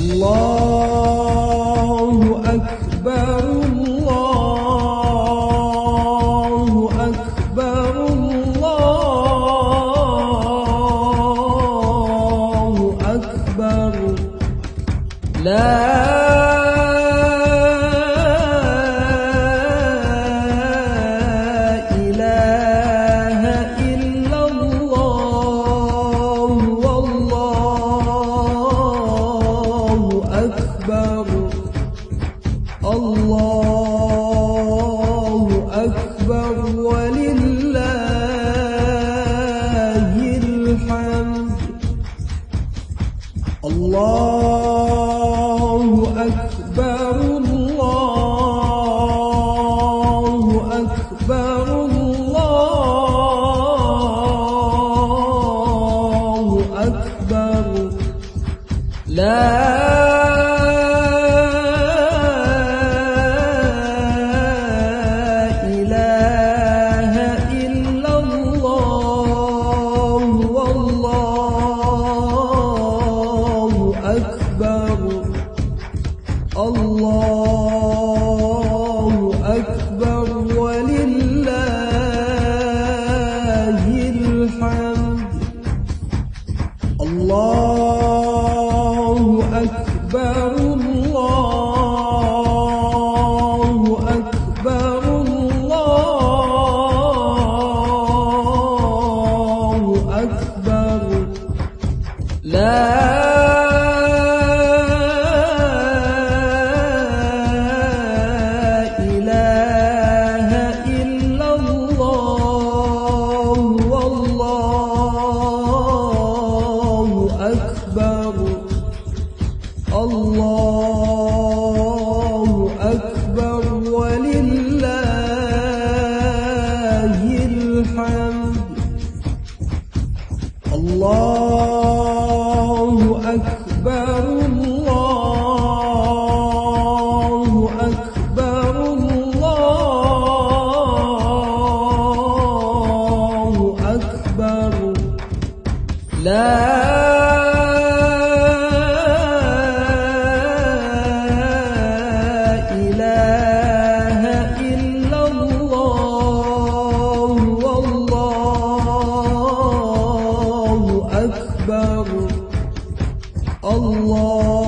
الله أكبر الله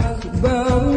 أكبر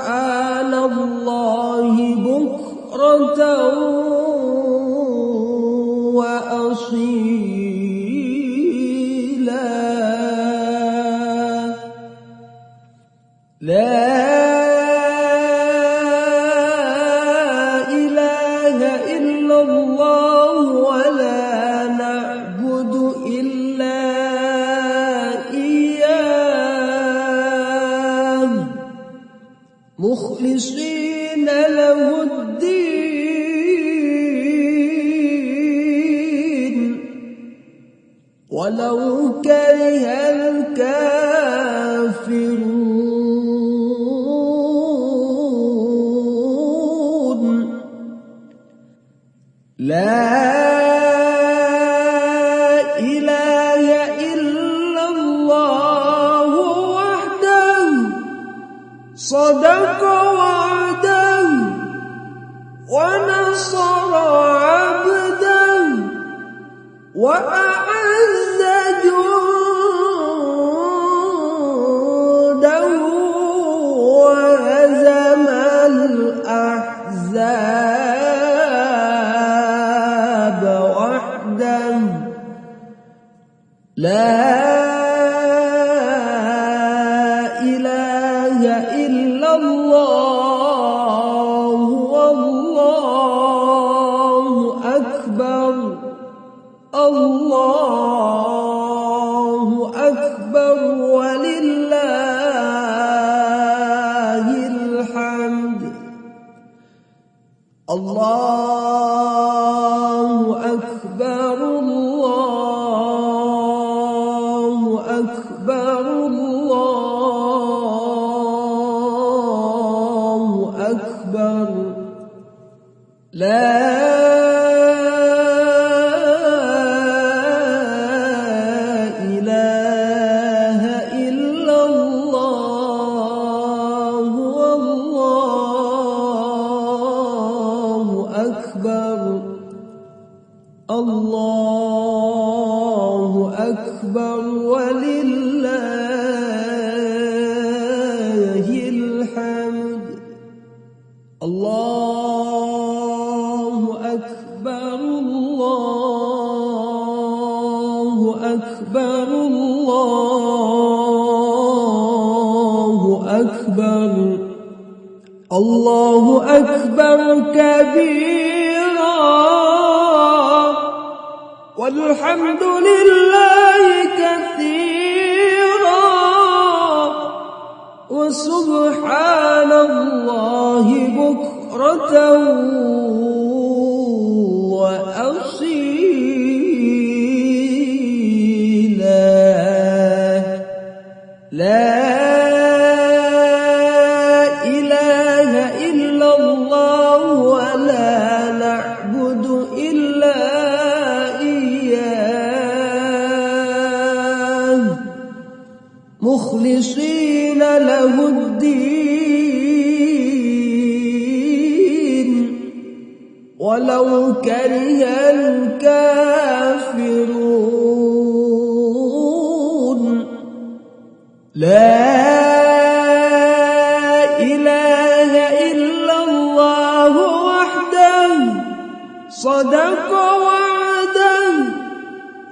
وعلى الله بكرة وأصيلا. لا صدق وعده ونصر عبده وأعز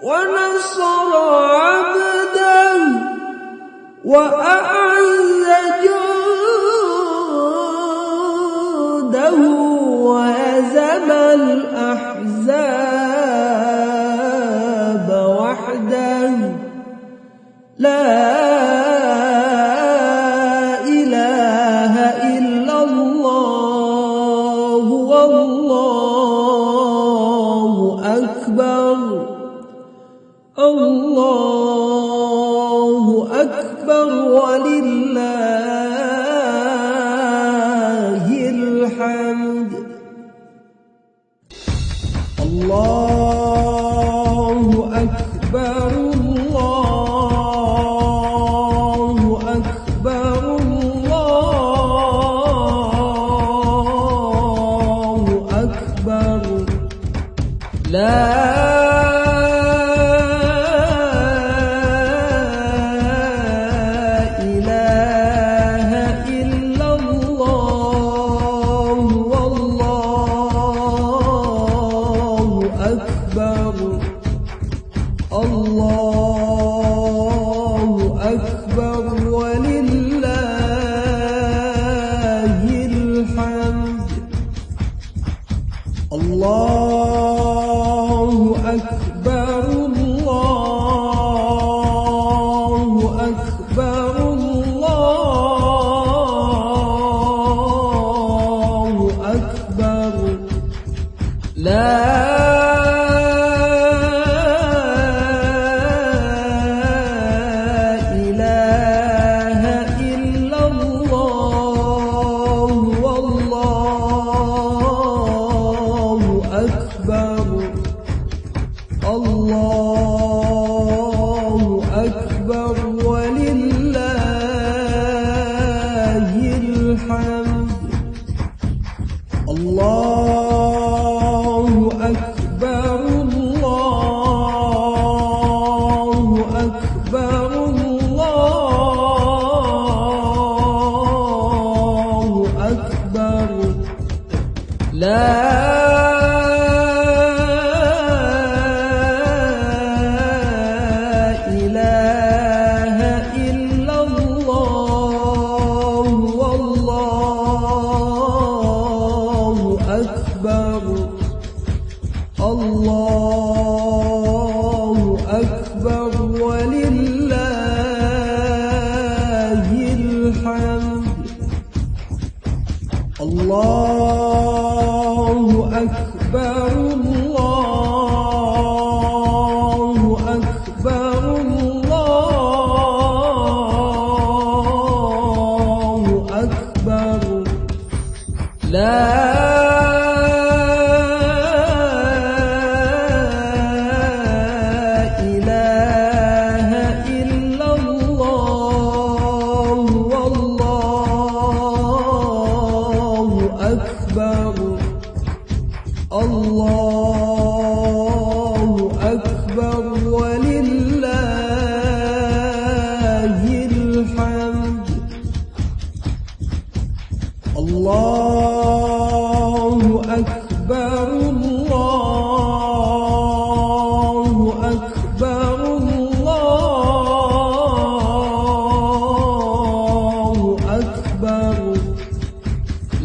ونصر عبدا وأعز جنده وهزم الأحزاب وحده لا لا الله أكبر الله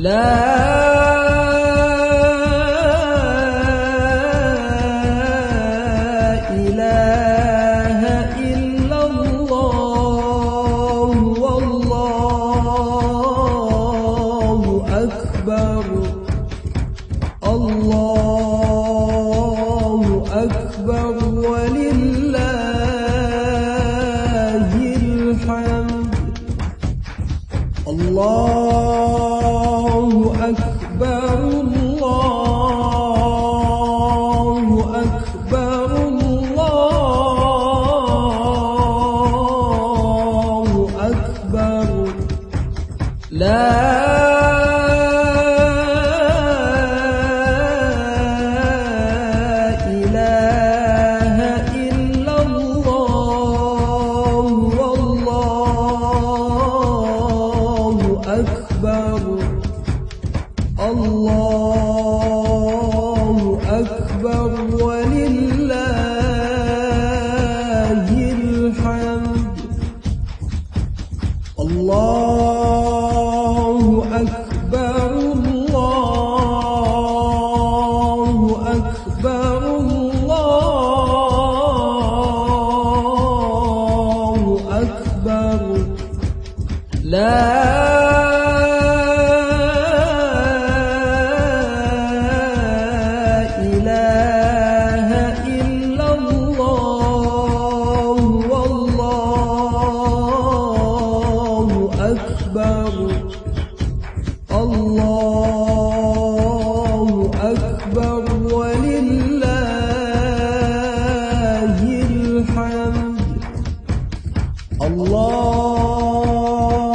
لا أكبر. الله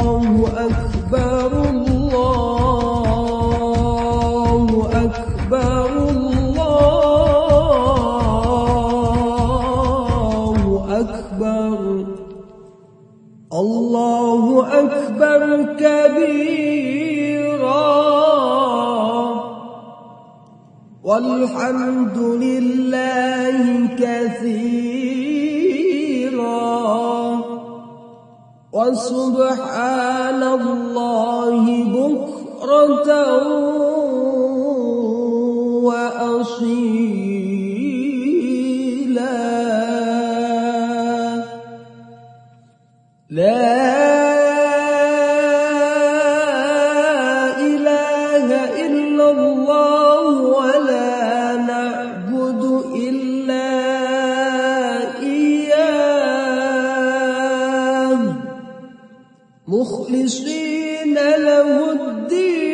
الله أكبر الله أكبر الله أكبر. كبيرا. والحمد لله كثيرا وسبحان الله بكرة مخلصين له الدين.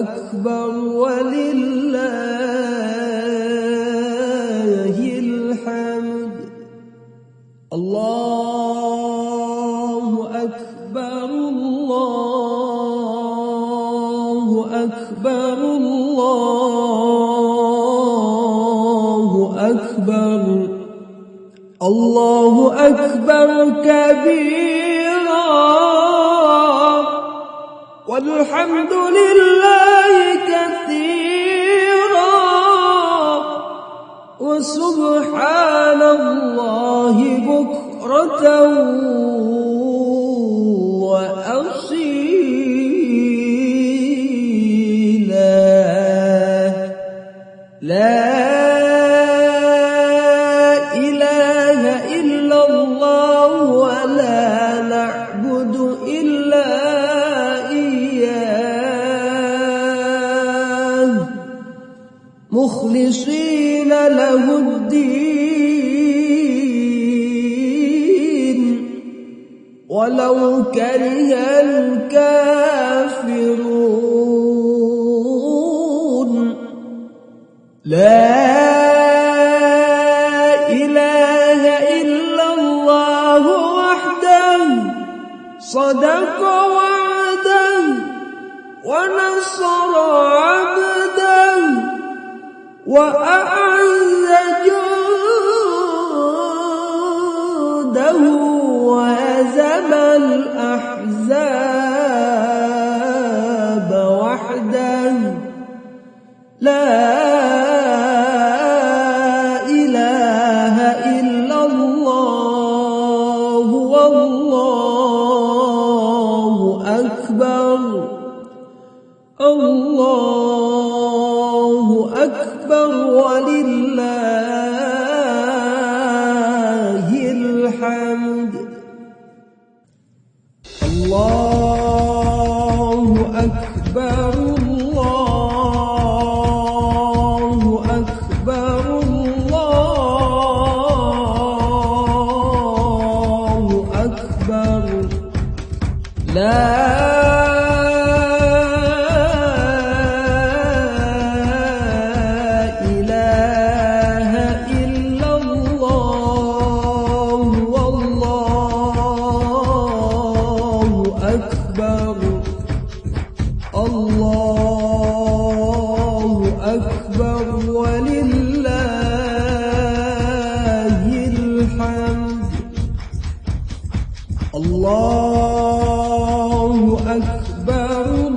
أكبر ولله الحمد. الله أكبر الله أكبر الله أكبر. الله أكبر كبيرا. والحمد مخلصين له الدين. ولو كره الكافرون أكبر الله أكبر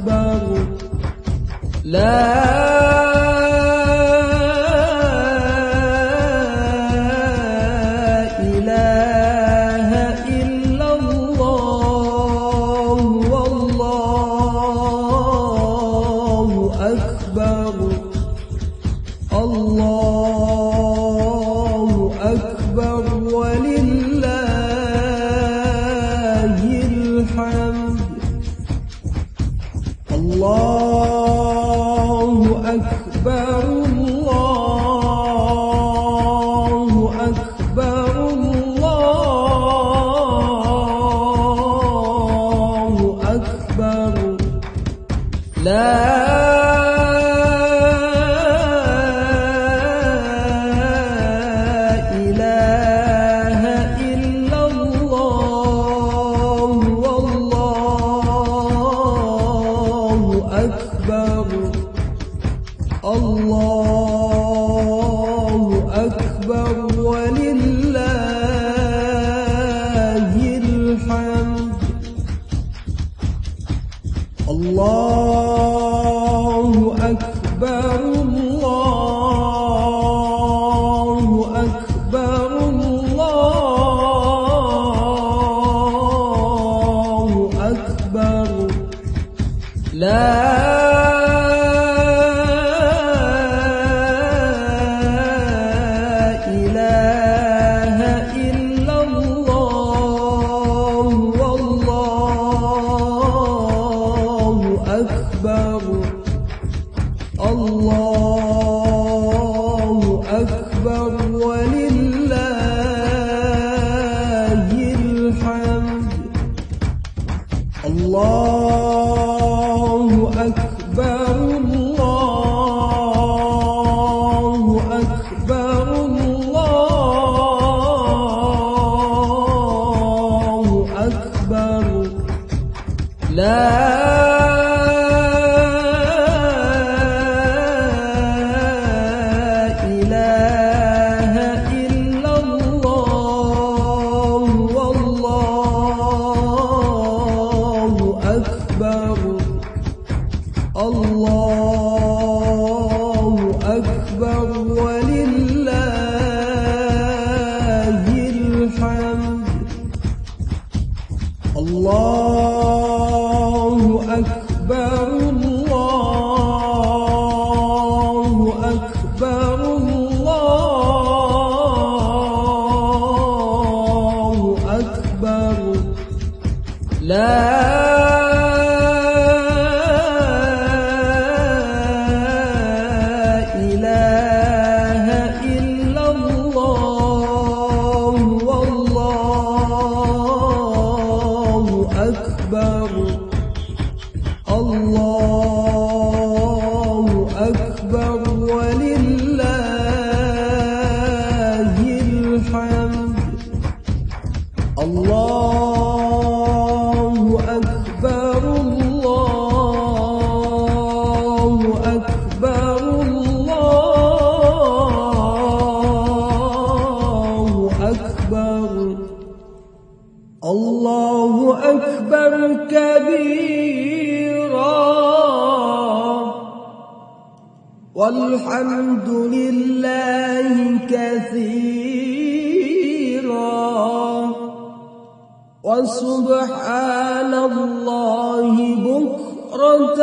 أكبر. لا أكبر. الله Allah. أكبر. لا الحمد لله كثيرا. وسبحان الله بكرة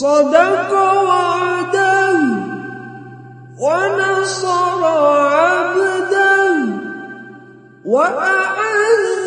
صدق وعدا ونصر عبده وأعز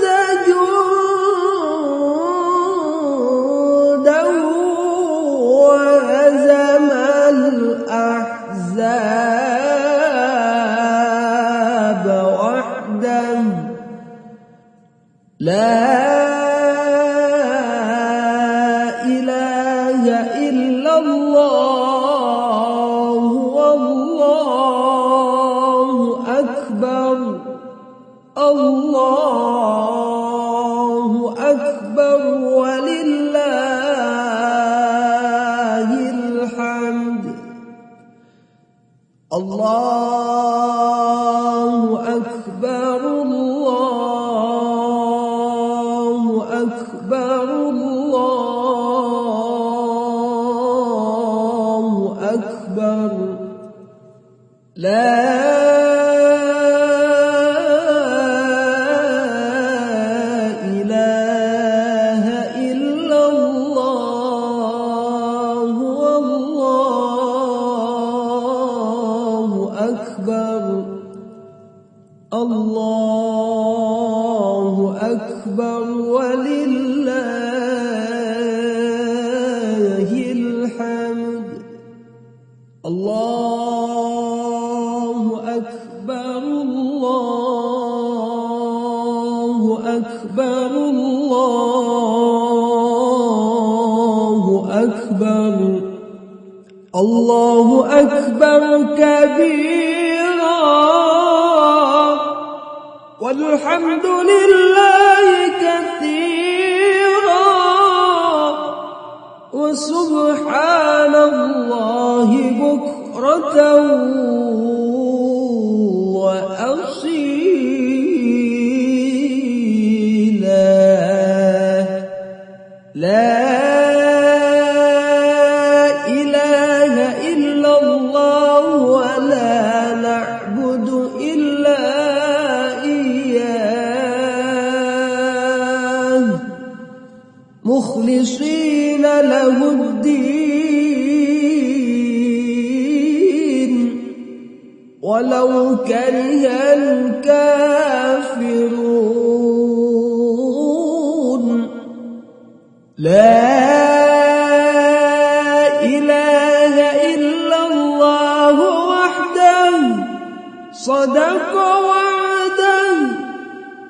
الله كبيرا. والحمد لله كثيرا. وسبحان الله بكرة صدق وعدا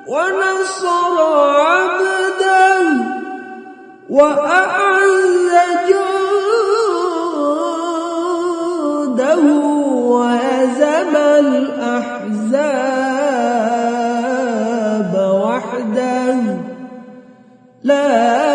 ونصر عبدا وأعز جوده وهزم الأحزاب وحده لا